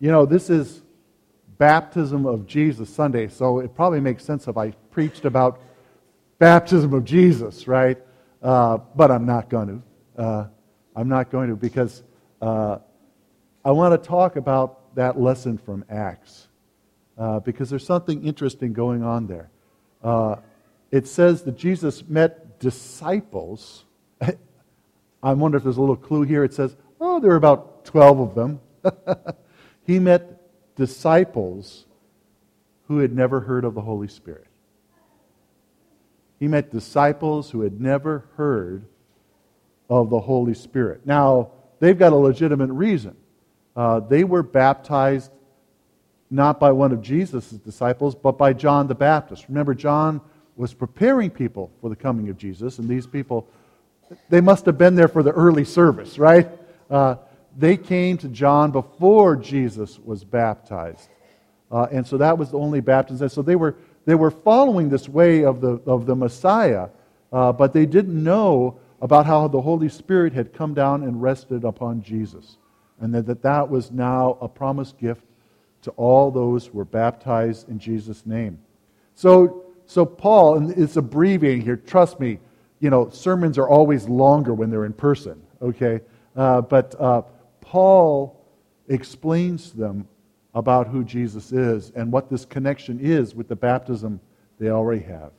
You know, this is baptism of Jesus Sunday, so it probably makes sense if I preached about baptism of Jesus, right? Uh, but I'm not going to. Uh, I'm not going to because uh, I want to talk about that lesson from Acts uh, because there's something interesting going on there. Uh, it says that Jesus met disciples. I wonder if there's a little clue here. It says, oh, there were about 12 of them. he met disciples who had never heard of the Holy Spirit. He met disciples who had never heard of the Holy Spirit. Now, they've got a legitimate reason. Uh, they were baptized not by one of Jesus' disciples, but by John the Baptist. Remember, John was preparing people for the coming of Jesus, and these people, they must have been there for the early service, right? Uh, they came to John before Jesus was baptized. Uh, and so that was the only baptism. So they were, they were following this way of the, of the Messiah, uh, but they didn't know about how the Holy Spirit had come down and rested upon Jesus. And that that, that was now a promised gift to all those who were baptized in Jesus' name. So, so Paul, and it's abbreviating here, trust me, you know, sermons are always longer when they're in person, okay? Uh, but uh, Paul explains to them about who Jesus is and what this connection is with the baptism they already have.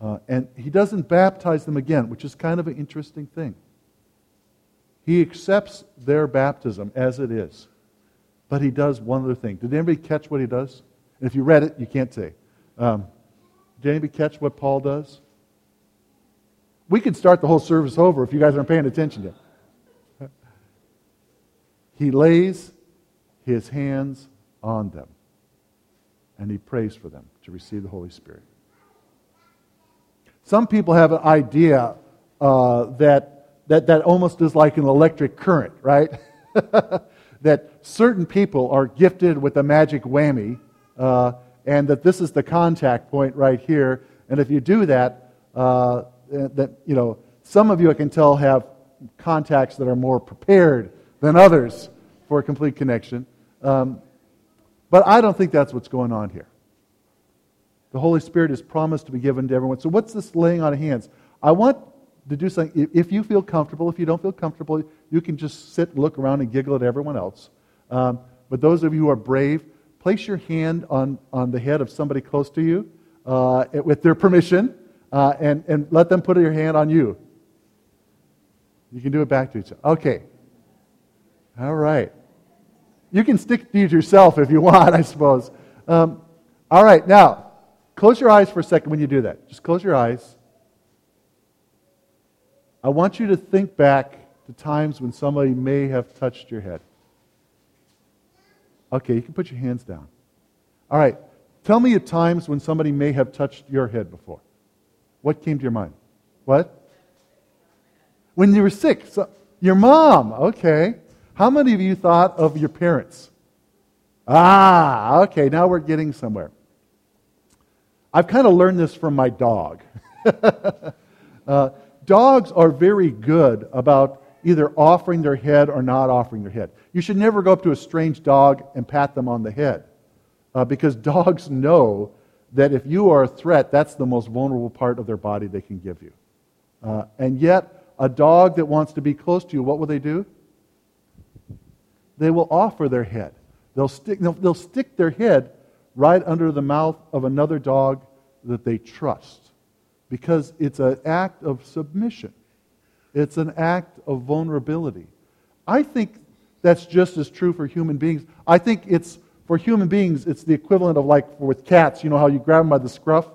Uh, and he doesn't baptize them again, which is kind of an interesting thing. He accepts their baptism as it is. But he does one other thing. Did anybody catch what he does? And if you read it, you can't say. Um, did anybody catch what Paul does? We could start the whole service over if you guys aren't paying attention to it. He lays his hands on them and he prays for them to receive the Holy Spirit. Some people have an idea uh, that, that that almost is like an electric current, right? that certain people are gifted with a magic whammy, uh, and that this is the contact point right here. And if you do that, uh, that you know, some of you I can tell have contacts that are more prepared than others for a complete connection. Um, but I don't think that's what's going on here. The Holy Spirit is promised to be given to everyone. So, what's this laying on of hands? I want to do something. If you feel comfortable, if you don't feel comfortable, you can just sit, look around, and giggle at everyone else. Um, but those of you who are brave, place your hand on, on the head of somebody close to you uh, with their permission uh, and, and let them put your hand on you. You can do it back to each other. Okay. All right. You can stick to yourself if you want, I suppose. Um, all right. Now, Close your eyes for a second when you do that. Just close your eyes. I want you to think back to times when somebody may have touched your head. Okay, you can put your hands down. All right. Tell me of times when somebody may have touched your head before. What came to your mind? What? When you were sick. So, your mom. Okay. How many of you thought of your parents? Ah, okay. Now we're getting somewhere. I've kind of learned this from my dog. uh, dogs are very good about either offering their head or not offering their head. You should never go up to a strange dog and pat them on the head uh, because dogs know that if you are a threat, that's the most vulnerable part of their body they can give you. Uh, and yet, a dog that wants to be close to you, what will they do? They will offer their head. They'll stick, they'll, they'll stick their head right under the mouth of another dog that they trust because it's an act of submission. It's an act of vulnerability. I think that's just as true for human beings. I think it's for human beings, it's the equivalent of like with cats, you know how you grab them by the scruff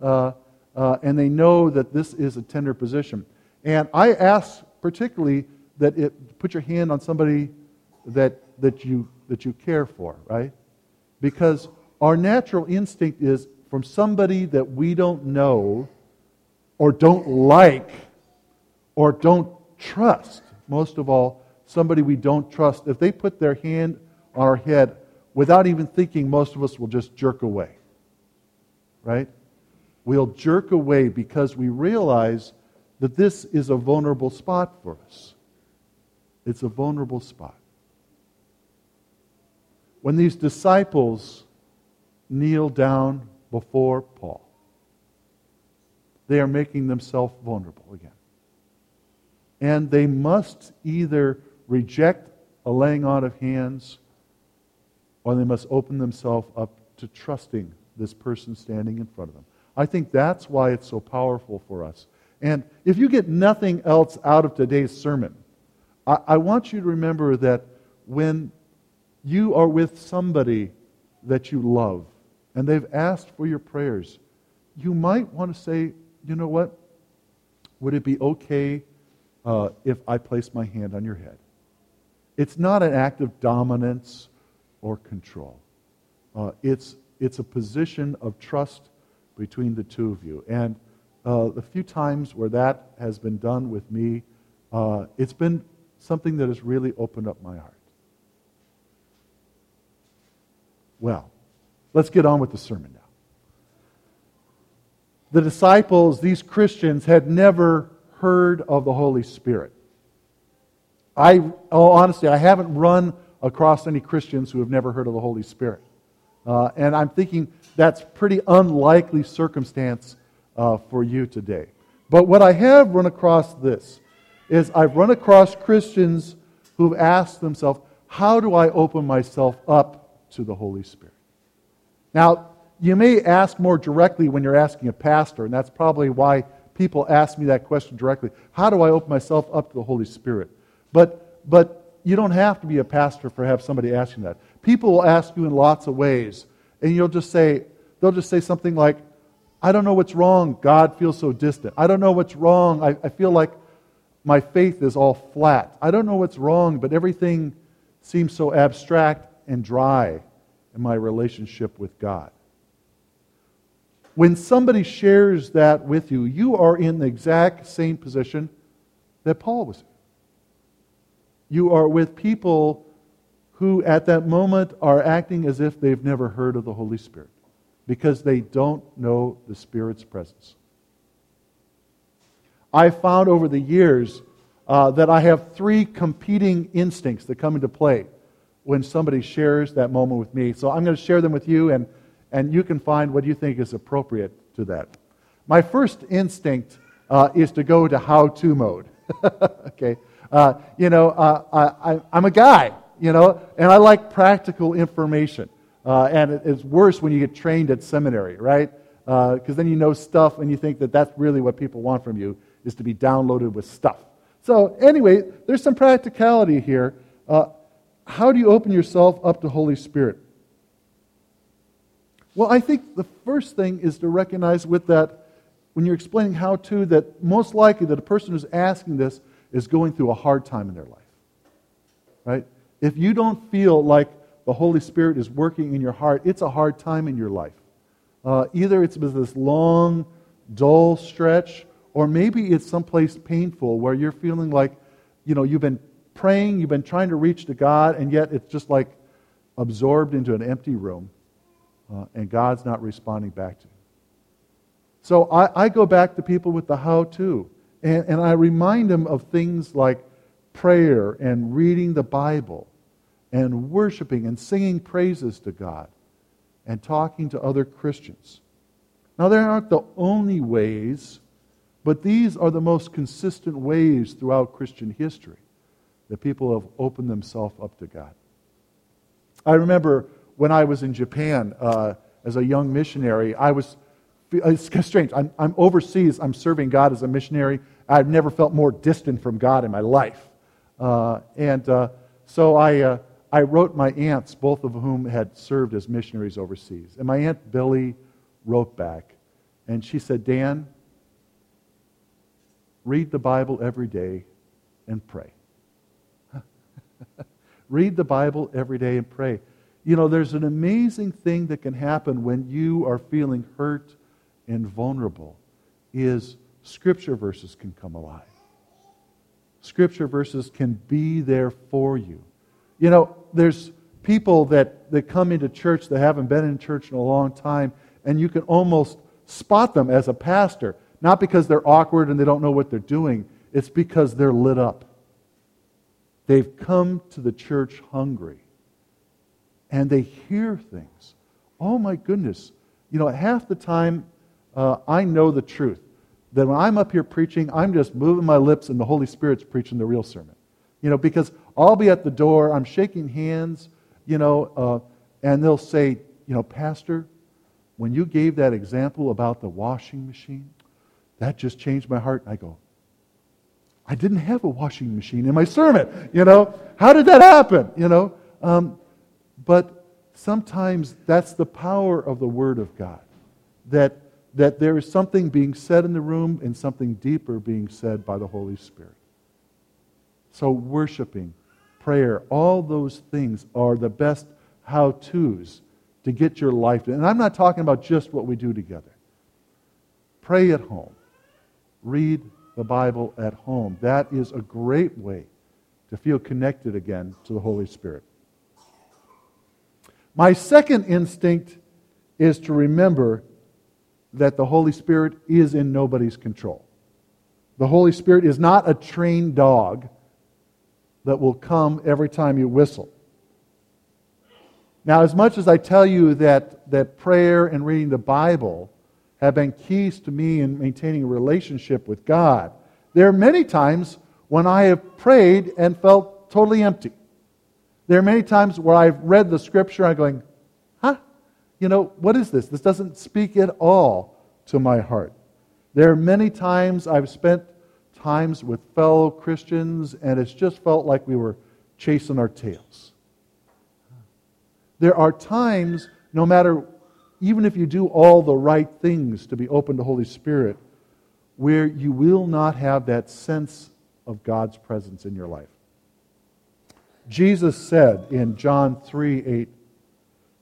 uh, uh, and they know that this is a tender position. And I ask particularly that it put your hand on somebody that, that, you, that you care for, right? Because our natural instinct is from somebody that we don't know or don't like or don't trust. Most of all, somebody we don't trust. If they put their hand on our head without even thinking, most of us will just jerk away. Right? We'll jerk away because we realize that this is a vulnerable spot for us. It's a vulnerable spot. when these disciples kneel down before Paul, they are making themselves vulnerable again. And they must either reject a laying on of hands or they must open themselves up to trusting this person standing in front of them. I think that's why it's so powerful for us. And if you get nothing else out of today's sermon, I, want you to remember that when you are with somebody that you love and they've asked for your prayers, you might want to say, you know what? Would it be okay uh, if I place my hand on your head? It's not an act of dominance or control. Uh, it's, it's a position of trust between the two of you. And uh, the few times where that has been done with me, uh, it's been something that has really opened up my heart. Well, let's get on with the sermon now. The disciples, these Christians, had never heard of the Holy Spirit. I, oh, honestly, I haven't run across any Christians who have never heard of the Holy Spirit. Uh, and I'm thinking that's pretty unlikely circumstance uh, for you today. But what I have run across this is I've run across Christians who've asked themselves, how do I open myself up to the Holy Spirit? Now, you may ask more directly when you're asking a pastor, and that's probably why people ask me that question directly. How do I open myself up to the Holy Spirit? But, but you don't have to be a pastor for have somebody asking that. People will ask you in lots of ways, and you'll just say, they'll just say something like, I don't know what's wrong. God feels so distant. I don't know what's wrong. I, I feel like my faith is all flat. I don't know what's wrong, but everything seems so abstract and dry in my relationship with God. When somebody shares that with you, you are in the exact same position that Paul was in. You are with people who, at that moment, are acting as if they've never heard of the Holy Spirit because they don't know the Spirit's presence. I've found over the years uh, that I have three competing instincts that come into play when somebody shares that moment with me. So I'm going to share them with you, and, and you can find what you think is appropriate to that. My first instinct uh, is to go to how to mode. okay? Uh, you know, uh, I, am a guy, you know, and I like practical information. Uh, and it, it's worse when you get trained at seminary, right? Because uh, then you know stuff and you think that that's really what people want from you is to be downloaded with stuff. So, anyway, there's some practicality here. Uh, how do you open yourself up to Holy Spirit? Well, I think the first thing is to recognize with that, when you're explaining how to, that most likely that a person who's asking this is going through a hard time in their life. Right? If you don't feel like the Holy Spirit is working in your heart, it's a hard time in your life. Uh, either it's this long, dull stretch, or maybe it's someplace painful where you're feeling like, you know, you've been praying, you've been trying to reach to God, and yet it's just like absorbed into an empty room, uh, and God's not responding back to you. So I, I go back to people with the how to, and, and I remind them of things like prayer and reading the Bible and worshiping and singing praises to God and talking to other Christians. Now, they aren't the only ways, but these are the most consistent ways throughout Christian history that people have opened themselves up to God. I remember when I was in Japan uh, as a young missionary, I was, it's strange, I'm, I'm overseas, I'm serving God as a missionary. I've never felt more distant from God in my life. Uh, and uh, so I, uh, I wrote my aunts, both of whom had served as missionaries overseas. And my Aunt Billy wrote back, and she said, Dan, read the Bible every day and pray. read the Bible every day and pray. You know, there's an amazing thing that can happen when you are feeling hurt and vulnerable is scripture verses can come alive. Scripture verses can be there for you. You know, there's people that, that come into church that haven't been in church in a long time, and you can almost spot them as a pastor, not because they're awkward and they don't know what they're doing, it's because they're lit up. They've come to the church hungry. and they hear things. Oh my goodness. You know, half the time uh, I know the truth. That when I'm up here preaching, I'm just moving my lips and the Holy Spirit's preaching the real sermon. You know, because I'll be at the door, I'm shaking hands, you know, uh, and they'll say, you know, Pastor, when you gave that example about the washing machine, that just changed my heart. And I go, I didn't have a washing machine in my sermon. You know, how did that happen? You know, um, but sometimes that's the power of the Word of God. That, that there is something being said in the room and something deeper being said by the Holy Spirit. So, worshiping, prayer, all those things are the best how to's to get your life. And I'm not talking about just what we do together. Pray at home, read the Bible at home. That is a great way to feel connected again to the Holy Spirit. My second instinct is to remember that the Holy Spirit is in nobody's control. The Holy Spirit is not a trained dog that will come every time you whistle. Now, as much as I tell you that, that prayer and reading the Bible have been keys to me in maintaining a relationship with God, there are many times when I have prayed and felt totally empty. There are many times where I've read the scripture and I'm going, huh? You know, what is this? This doesn't speak at all to my heart. There are many times I've spent times with fellow Christians and it's just felt like we were chasing our tails. There are times, no matter, even if you do all the right things to be open to Holy Spirit, where you will not have that sense of God's presence in your life. Jesus said in John 3 8,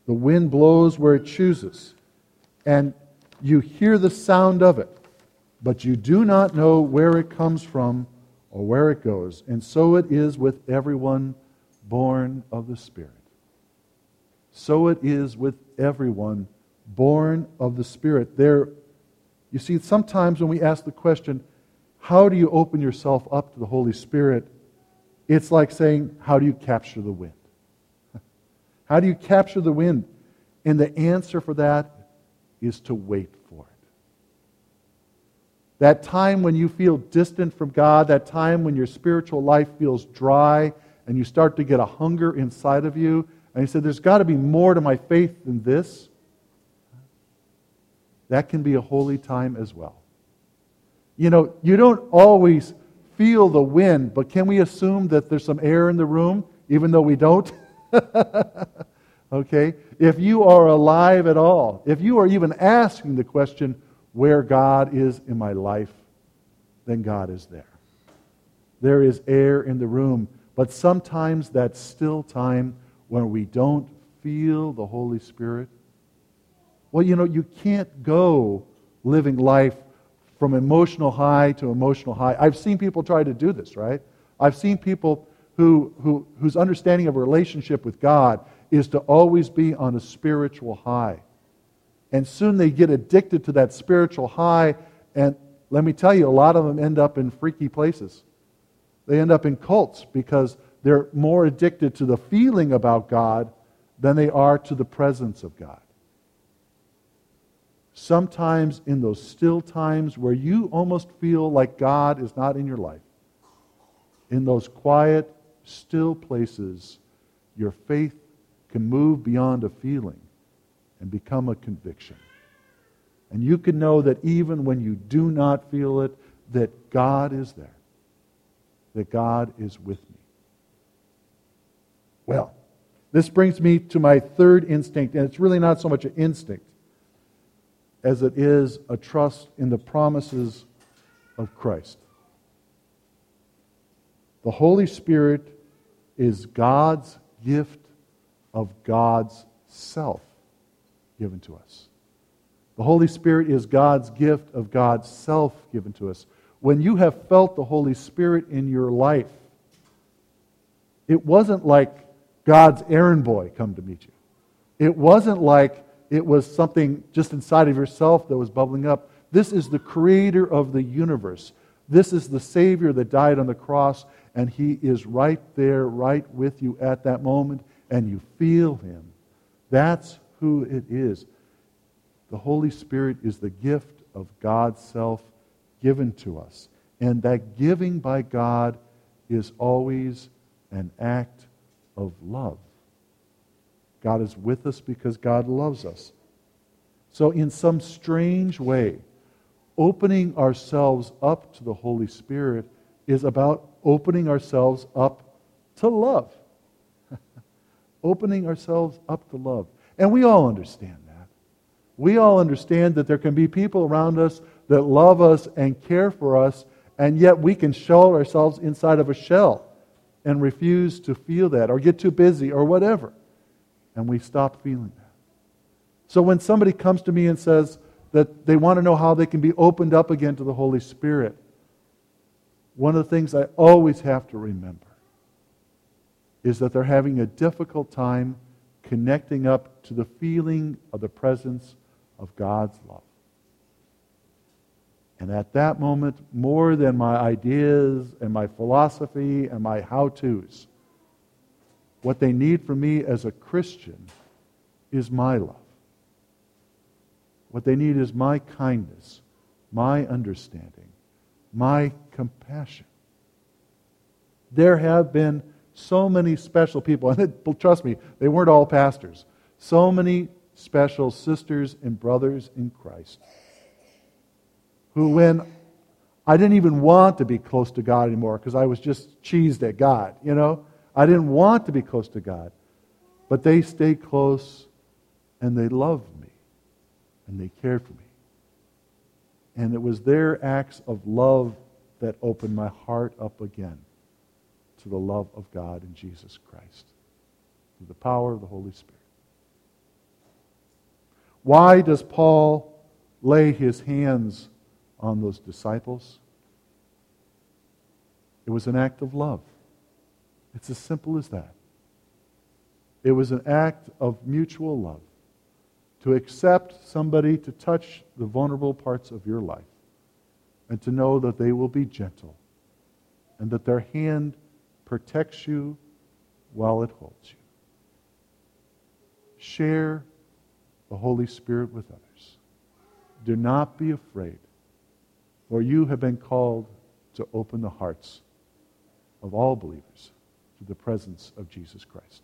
the wind blows where it chooses, and you hear the sound of it, but you do not know where it comes from or where it goes. And so it is with everyone born of the Spirit. So it is with everyone born of the Spirit. There, you see, sometimes when we ask the question, how do you open yourself up to the Holy Spirit? It's like saying, how do you capture the wind? How do you capture the wind? And the answer for that is to wait for it. That time when you feel distant from God, that time when your spiritual life feels dry and you start to get a hunger inside of you, and you said, There's got to be more to my faith than this. That can be a holy time as well. You know, you don't always feel the wind, but can we assume that there's some air in the room, even though we don't? okay? If you are alive at all, if you are even asking the question, where God is in my life, then God is there. There is air in the room, but sometimes that still time when we don't feel the Holy Spirit? Well, you know, you can't go living life from emotional high to emotional high. I've seen people try to do this, right? I've seen people who, who, whose understanding of a relationship with God is to always be on a spiritual high. And soon they get addicted to that spiritual high. And let me tell you, a lot of them end up in freaky places. They end up in cults because they're more addicted to the feeling about God than they are to the presence of God. Sometimes in those still times where you almost feel like God is not in your life, in those quiet, still places, your faith can move beyond a feeling and become a conviction. And you can know that even when you do not feel it, that God is there, that God is with me. Well, this brings me to my third instinct, and it's really not so much an instinct as it is a trust in the promises of Christ. The Holy Spirit is God's gift of God's self given to us. The Holy Spirit is God's gift of God's self given to us. When you have felt the Holy Spirit in your life, it wasn't like God's errand boy come to meet you. It wasn't like it was something just inside of yourself that was bubbling up. This is the creator of the universe. This is the Savior that died on the cross, and He is right there, right with you at that moment, and you feel Him That's who it is. The Holy Spirit is the gift of God's self given to us. And that giving by God is always an act of love. God is with us because God loves us. So, in some strange way, opening ourselves up to the Holy Spirit is about opening ourselves up to love. opening ourselves up to love. And we all understand that. We all understand that there can be people around us that love us and care for us, and yet we can shell ourselves inside of a shell and refuse to feel that or get too busy or whatever. And we stop feeling that. So when somebody comes to me and says that they want to know how they can be opened up again to the Holy Spirit, one of the things I always have to remember is that they're having a difficult time connecting up to the feeling of the presence of God's love. And at that moment, more than my ideas and my philosophy and my how to's, what they need from me as a Christian is my love. What they need is my kindness, my understanding, my compassion. There have been so many special people, and it, trust me, they weren't all pastors. So many special sisters and brothers in Christ who, when I didn't even want to be close to God anymore because I was just cheesed at God, you know, I didn't want to be close to God. But they stayed close and they loved me and they cared for me. And it was their acts of love that opened my heart up again to the love of God in Jesus Christ through the power of the Holy Spirit. Why does Paul lay his hands on those disciples? It was an act of love. It's as simple as that. It was an act of mutual love to accept somebody to touch the vulnerable parts of your life and to know that they will be gentle and that their hand protects you while it holds you. Share the Holy Spirit with others. Do not be afraid, for you have been called to open the hearts of all believers to the presence of Jesus Christ.